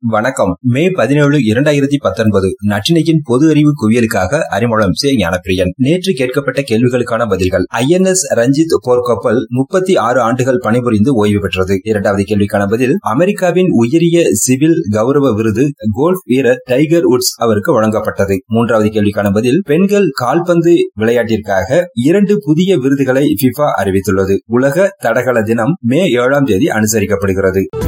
வணக்கம். மே பதினேழு இரண்டாயிரத்தி பத்தொன்பது. நற்றினையின் பொது அறிவு குவியலுக்காக அறிமுகம் சே ஞானப்பிரியன். நேற்று கேட்கப்பட்ட கேள்விகளுக்கான பதில்கள். ஐஎன்எஸ் ரஞ்சித் போர்க்கப்பல் முப்பத்தி ஆறு ஆண்டுகள் பணிபுரிந்து ஓய்வு பெற்றது. இரண்டாவது கேள்விக்கான பதில் அமெரிக்காவின் உயரிய சிவில் கௌரவ விருது கோல்ஃப் வீரர் டைகர் உட்ஸ் அவருக்கு வழங்கப்பட்டது. மூன்றாவது கேள்விக்கான பதில் பெண்கள் கால்பந்து விளையாட்டிற்காக இரண்டு புதிய விருதுகளை பிஃபா அறிவித்துள்ளது. உலக தடகள தினம் மே ஏழாம் தேதி அனுசரிக்கப்படுகிறது.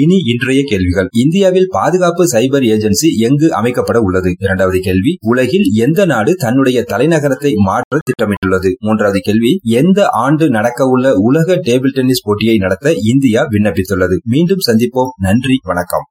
இனி இன்றைய கேள்விகள். இந்தியாவில் பாதுகாப்பு சைபர் ஏஜென்சி எங்கு அமைக்கப்பட உள்ளது? இரண்டாவது கேள்வி உலகில் எந்த நாடு தன்னுடைய தலைநகரத்தை மாற்ற திட்டமிட்டுள்ளது? மூன்றாவது கேள்வி எந்த ஆண்டு நடக்கவுள்ள உலக டேபிள் டென்னிஸ் போட்டியை நடத்த இந்தியா விண்ணப்பித்துள்ளது? மீண்டும் சந்திப்போம். நன்றி வணக்கம்.